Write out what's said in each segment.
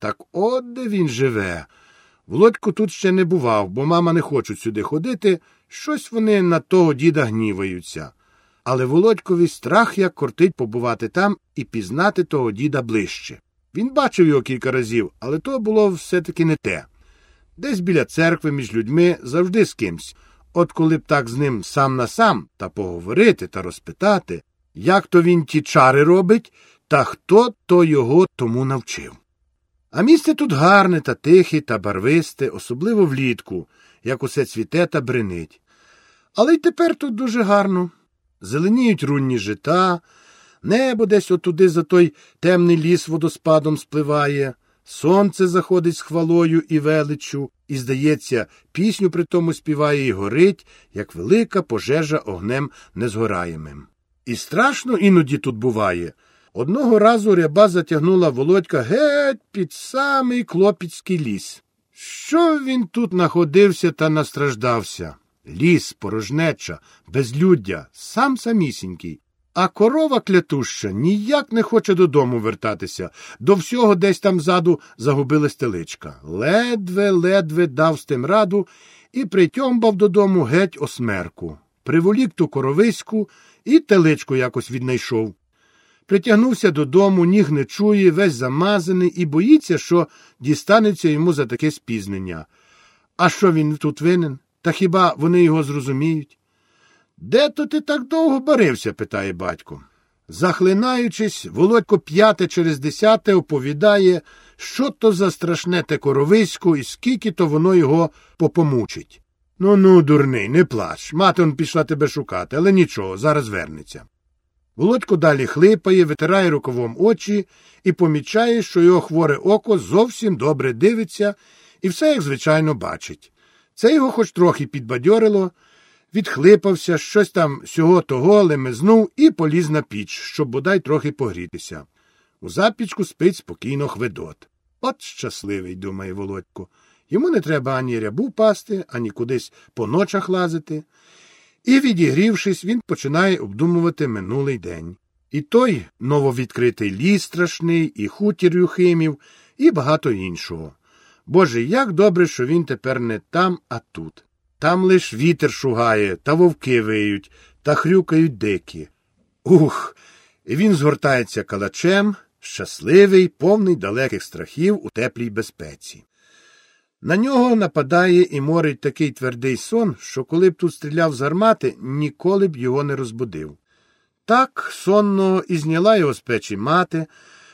Так от де він живе. Володько тут ще не бував, бо мама не хочуть сюди ходити, щось вони на того діда гніваються. Але Володькові страх як кортить побувати там і пізнати того діда ближче. Він бачив його кілька разів, але то було все-таки не те. Десь біля церкви між людьми завжди з кимсь. От коли б так з ним сам на сам та поговорити та розпитати, як то він ті чари робить, та хто то його тому навчив. А місце тут гарне та тихе та барвисте, особливо влітку, як усе цвіте та бренить. Але й тепер тут дуже гарно. Зеленіють рунні жита, небо десь отуди за той темний ліс водоспадом спливає, сонце заходить з хвалою і величчю, і, здається, пісню при тому співає і горить, як велика пожежа огнем незгораємим. І страшно іноді тут буває. Одного разу ряба затягнула володька геть під самий клопіцький ліс. Що він тут находився та настраждався? Ліс, порожнеча, безлюддя, сам самісінький. А корова клятуща ніяк не хоче додому вертатися. До всього десь там ззаду загубилась теличка. Ледве-ледве дав з тим раду і притьомбав додому геть осмерку. Приволік ту коровиську і теличку якось віднайшов. Притягнувся додому, ніг не чує, весь замазаний і боїться, що дістанеться йому за таке спізнення. А що він тут винен? Та хіба вони його зрозуміють? Де то ти так довго барився? питає батько. Захлинаючись, Володько п'яте через десяте оповідає, що то за страшне те коровисько і скільки то воно його попомучить. Ну ну, дурний, не плач. Мати он пішла тебе шукати, але нічого, зараз вернеться. Володько далі хлипає, витирає рукавом очі і помічає, що його хворе око зовсім добре дивиться і все, як звичайно, бачить. Це його хоч трохи підбадьорило, відхлипався, щось там сього того лемезнув і поліз на піч, щоб бодай трохи погрітися. У запічку спить спокійно хведот. От щасливий, думає Володько. Йому не треба ані рябу пасти, ані кудись по ночах лазити. І, відігрівшись, він починає обдумувати минулий день. І той нововідкритий ліс страшний, і хутір Юхимів, і багато іншого. Боже, як добре, що він тепер не там, а тут. Там лиш вітер шугає, та вовки виють, та хрюкають дикі. Ух. І він згортається калачем, щасливий, повний далеких страхів у теплій безпеці. На нього нападає і морить такий твердий сон, що коли б тут стріляв з гармати, ніколи б його не розбудив. Так сонно і зняла його з печі мати,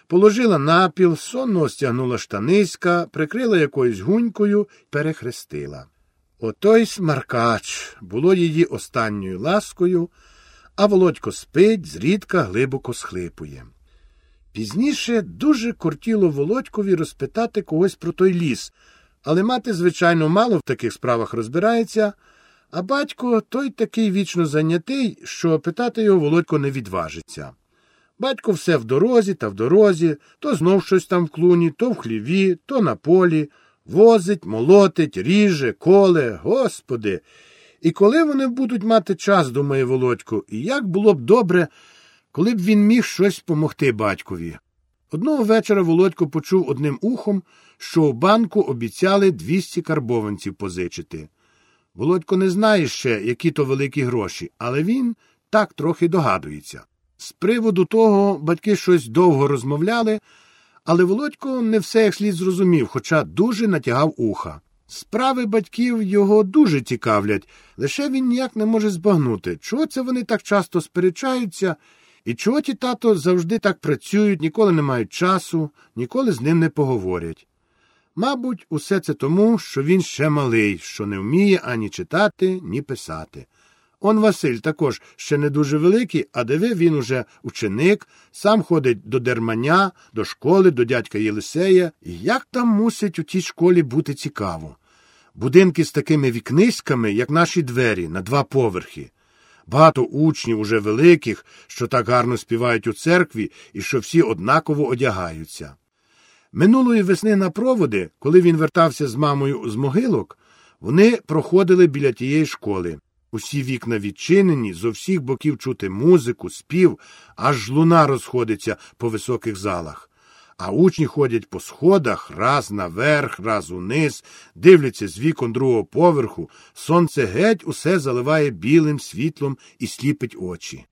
положила напіл, сонно стягнула штаниська, прикрила якоюсь гунькою перехрестила. Отой смаркач було її останньою ласкою, а володько спить, зрідка глибоко схлипує. Пізніше дуже кортіло володькові розпитати когось про той ліс, але мати, звичайно, мало в таких справах розбирається, а батько той такий вічно зайнятий, що питати його володько не відважиться. Батько все в дорозі та в дорозі, то знов щось там в клуні, то в хліві, то на полі, возить, молотить, ріже, коле, господи. І коли вони будуть мати час, думає Володько, і як було б добре, коли б він міг щось помогти батькові. Одного вечора Володько почув одним ухом, що у банку обіцяли 200 карбованців позичити. Володько не знає ще, які то великі гроші, але він так трохи догадується. З приводу того батьки щось довго розмовляли, але Володько не все як слід зрозумів, хоча дуже натягав уха. Справи батьків його дуже цікавлять, лише він ніяк не може збагнути, чого це вони так часто сперечаються, і чого ті тато завжди так працюють, ніколи не мають часу, ніколи з ним не поговорять. Мабуть, усе це тому, що він ще малий, що не вміє ані читати, ні писати. Он Василь також ще не дуже великий, а диви він уже ученик, сам ходить до дерманя, до школи, до дядька Єлисея. І як там мусить у тій школі бути цікаво? Будинки з такими вікниськами, як наші двері, на два поверхи. Багато учнів уже великих, що так гарно співають у церкві і що всі однаково одягаються. Минулої весни на проводи, коли він вертався з мамою з могилок, вони проходили біля тієї школи. Усі вікна відчинені, з усіх боків чути музику, спів, аж луна розходиться по високих залах. А учні ходять по сходах раз наверх, раз униз, дивляться з вікон другого поверху, сонце геть усе заливає білим світлом і сліпить очі.